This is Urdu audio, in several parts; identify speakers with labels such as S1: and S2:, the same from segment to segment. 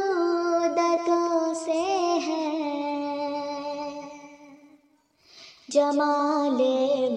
S1: مدتوں سے ہے۔ جمال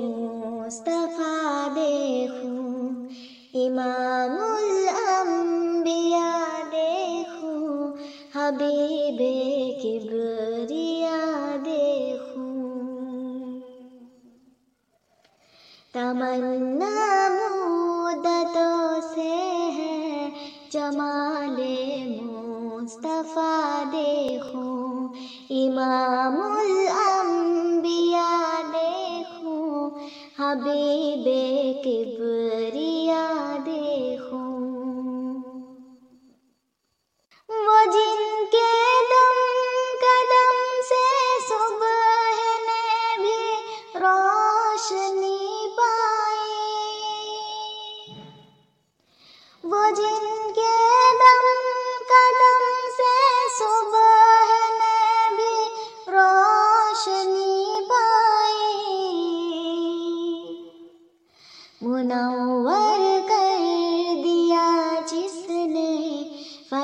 S1: مصطفیٰ دیکھوں، امام الانبیاء دیکھوں، حبیب کبریا دیکھوں۔ تمنا مدتوں سے ہے جمال مصطفیٰ دیکھو امام الانبیاء دیکھو حبیب کبر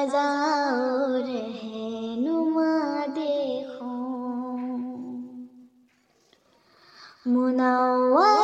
S1: فضا ہے نما دیکھو۔ منور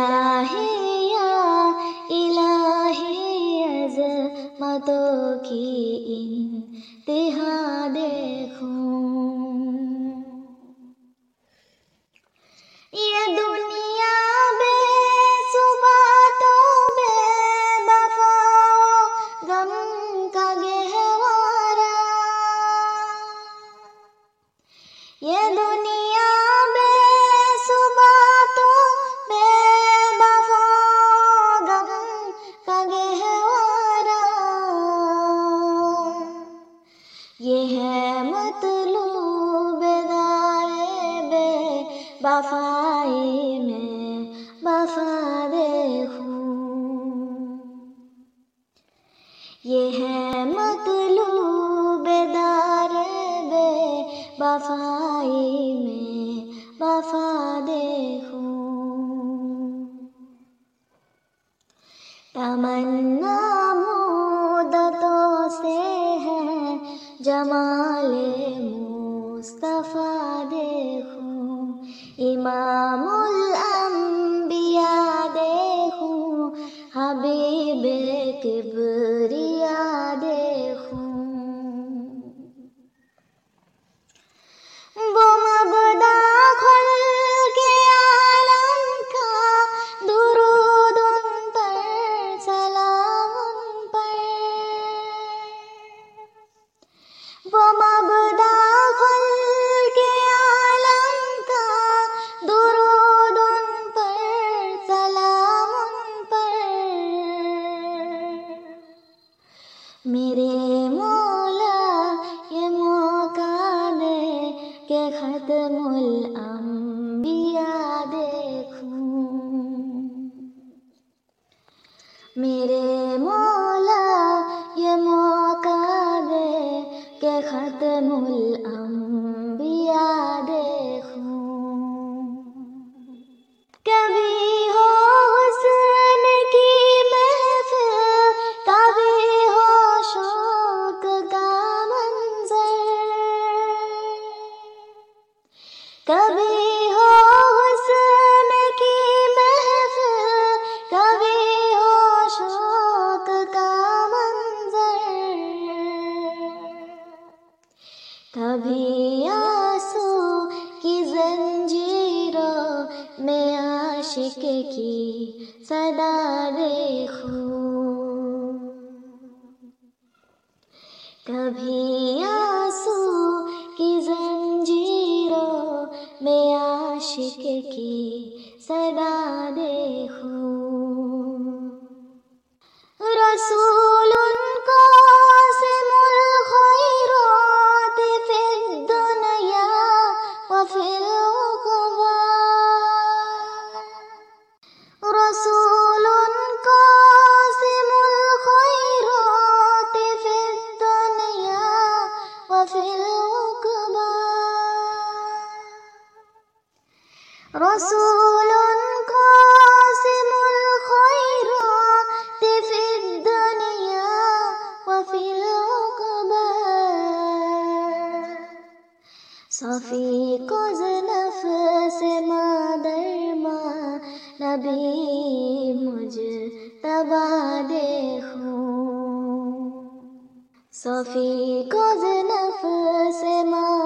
S1: الہی الہی عظمتوں کی انتہا دیکھوں یہ ہے مطلوب دائے بے بفائی میں بفا دیکھوں یہ ہے مطلوب دار بے بفائی میں بفا دیکھوں تمنا جمال مصطفیٰ دیکھوں امام الانبیاء دیکھوں حبیب کے میرے مولا، یہ موقع دے کہ ختم الانبیاء دیکھوں۔ میرے مولا، یہ موقع دے کہ ختم الانبیاء صدا دیکھوں کبھی آسو کی زنجیروں میں عاشق کی صدا دیکھوں رسول وفي العقبى رسول قاسم الخيرات في الدنيا وفي العقبى صفی کو نفس مادر ماں نبی صفی کو نفس مادر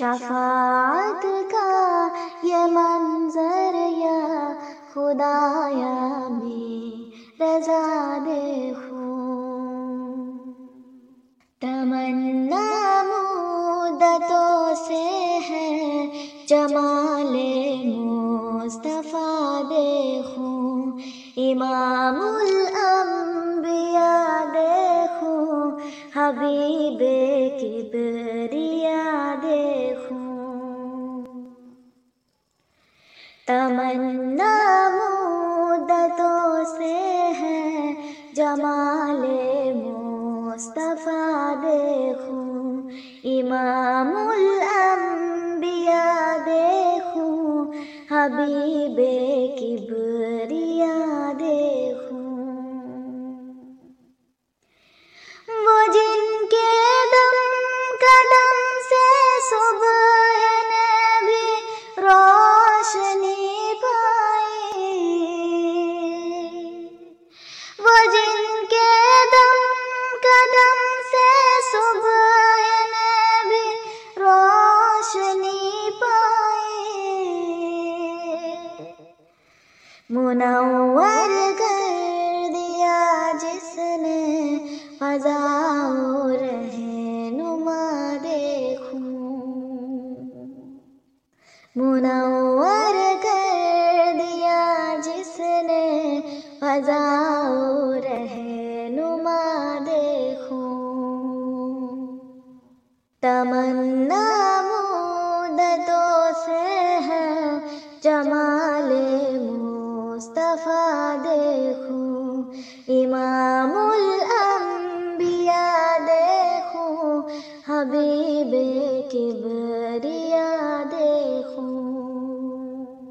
S1: شفاعت کا یہ منظر یا خدایا میں رضا دیکھوں۔ تمنا مدتوں سے ہے جمال مصطفیٰ دیکھوں۔ امام الانبیاء دیکھوں۔ حبیب کبریا تمنا مدتوں سے ہے جمال مصطفیٰ دیکھوں امام الانبیاء دیکھوں حبیب کبریا منور مصطفیٰ دیکھوں امام الانبیاء دیکھوں حبیب کبر